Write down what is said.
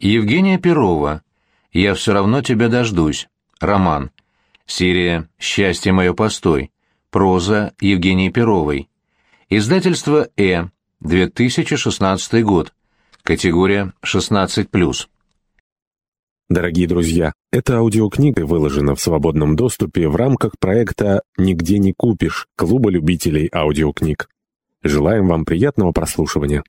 Евгения Перова. «Я все равно тебя дождусь». Роман. Серия «Счастье мое постой». Проза Евгении Перовой. Издательство «Э». 2016 год. Категория 16+. Дорогие друзья, эта аудиокнига выложена в свободном доступе в рамках проекта «Нигде не купишь» Клуба любителей аудиокниг. Желаем вам приятного прослушивания.